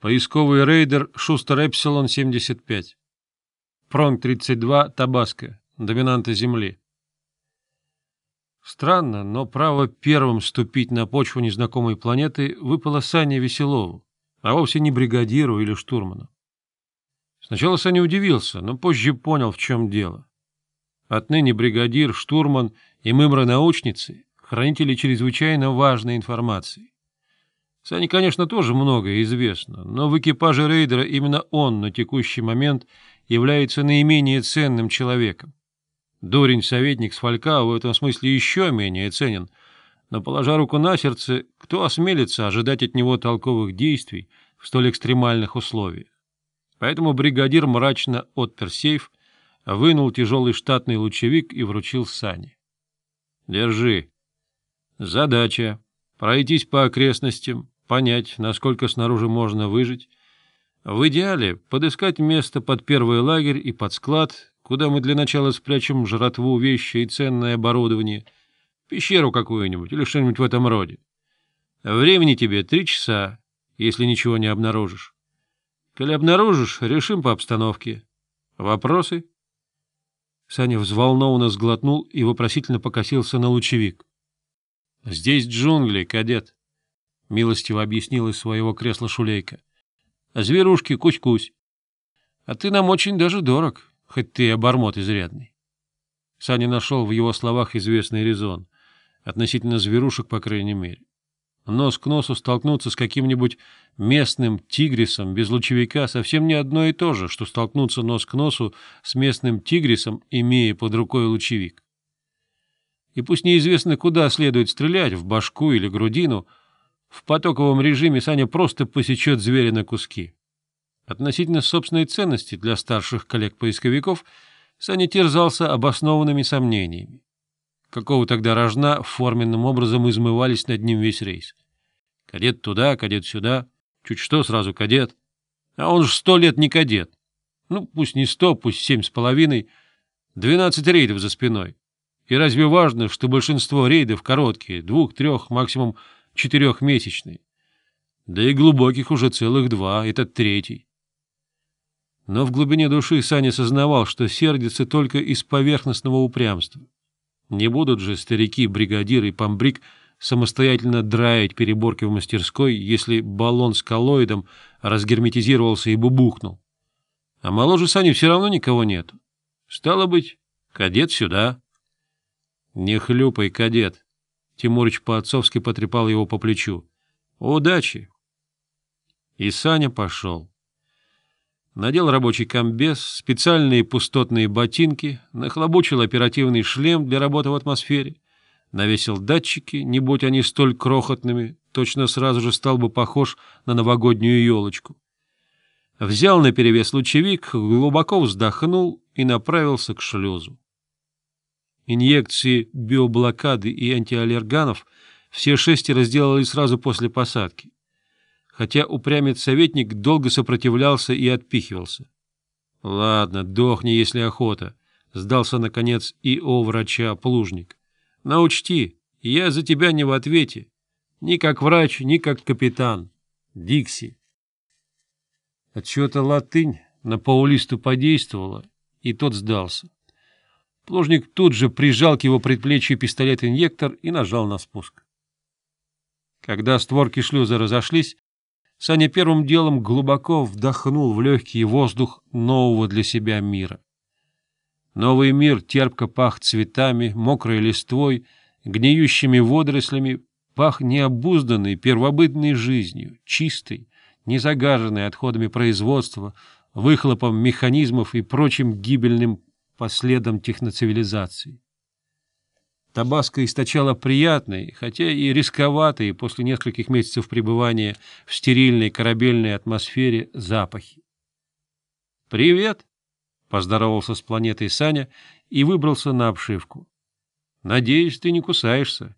Поисковый рейдер Шустер Эпсилон 75. Пронг 32 Табаско. Доминанта Земли. Странно, но право первым ступить на почву незнакомой планеты выпало Сане Веселову, а вовсе не бригадиру или штурману. Сначала Саня удивился, но позже понял, в чем дело. Отныне бригадир, штурман и мымра-научницы — хранители чрезвычайно важной информации. Сане, конечно, тоже многое известно, но в экипаже рейдера именно он на текущий момент является наименее ценным человеком. Дурень-советник с Фалькао в этом смысле еще менее ценен, но, положа руку на сердце, кто осмелится ожидать от него толковых действий в столь экстремальных условиях? Поэтому бригадир мрачно отпер сейф, вынул тяжелый штатный лучевик и вручил Сане. — Держи. Задача пройтись по окрестностям, понять, насколько снаружи можно выжить. В идеале подыскать место под первый лагерь и под склад, куда мы для начала спрячем жратву, вещи и ценное оборудование, пещеру какую-нибудь или что-нибудь в этом роде. Времени тебе три часа, если ничего не обнаружишь. Коли обнаружишь, решим по обстановке. Вопросы?» Саня взволнованно сглотнул и вопросительно покосился на лучевик. — Здесь джунгли, кадет, — милостиво объяснил из своего кресла Шулейка. — А зверушки кусь-кусь. А ты нам очень даже дорог, хоть ты и обормот изрядный. Саня нашел в его словах известный резон, относительно зверушек, по крайней мере. Нос к носу столкнуться с каким-нибудь местным тигрисом без лучевика совсем не одно и то же, что столкнуться нос к носу с местным тигрисом, имея под рукой лучевик и пусть неизвестно куда следует стрелять, в башку или грудину, в потоковом режиме Саня просто посечет зверя на куски. Относительно собственной ценности для старших коллег-поисковиков Саня терзался обоснованными сомнениями. Какого тогда рожна форменным образом измывались над ним весь рейс? Кадет туда, кадет сюда, чуть что сразу кадет. А он же сто лет не кадет. Ну, пусть не сто, пусть семь с половиной. Двенадцать рейдов за спиной. И разве важно, что большинство рейдов короткие, двух-трех, максимум четырехмесячные? Да и глубоких уже целых два, это третий. Но в глубине души Саня сознавал, что сердится только из поверхностного упрямства. Не будут же старики, бригадир и помбрик самостоятельно драить переборки в мастерской, если баллон с коллоидом разгерметизировался и бубухнул. А моложе Сани все равно никого нет. Стало быть, кадет сюда. «Не хлюпай, кадет!» Тимурыч по-отцовски потрепал его по плечу. «Удачи!» И Саня пошел. Надел рабочий комбез, специальные пустотные ботинки, нахлобучил оперативный шлем для работы в атмосфере, навесил датчики, не будь они столь крохотными, точно сразу же стал бы похож на новогоднюю елочку. Взял наперевес лучевик, глубоко вздохнул и направился к шлюзу. Инъекции биоблокады и антиаллерганов все шестеро сделали сразу после посадки, хотя упрямец-советник долго сопротивлялся и отпихивался. — Ладно, дохни, если охота, — сдался, наконец, и о врача Плужник. — Но учти, я за тебя не в ответе. Ни как врач, ни как капитан. Дикси. Отчего-то латынь на Паулисту подействовала, и тот сдался. Плужник тут же прижал к его предплечью пистолет-инъектор и нажал на спуск. Когда створки шлюза разошлись, Саня первым делом глубоко вдохнул в легкий воздух нового для себя мира. Новый мир терпко пах цветами, мокрой листвой, гниющими водорослями, пах необузданной первобытной жизнью, чистой, не загаженной отходами производства, выхлопом механизмов и прочим гибельным по следам техноцивилизации. Табаско источала приятный, хотя и рисковатый после нескольких месяцев пребывания в стерильной корабельной атмосфере запахи. «Привет!» — поздоровался с планетой Саня и выбрался на обшивку. «Надеюсь, ты не кусаешься».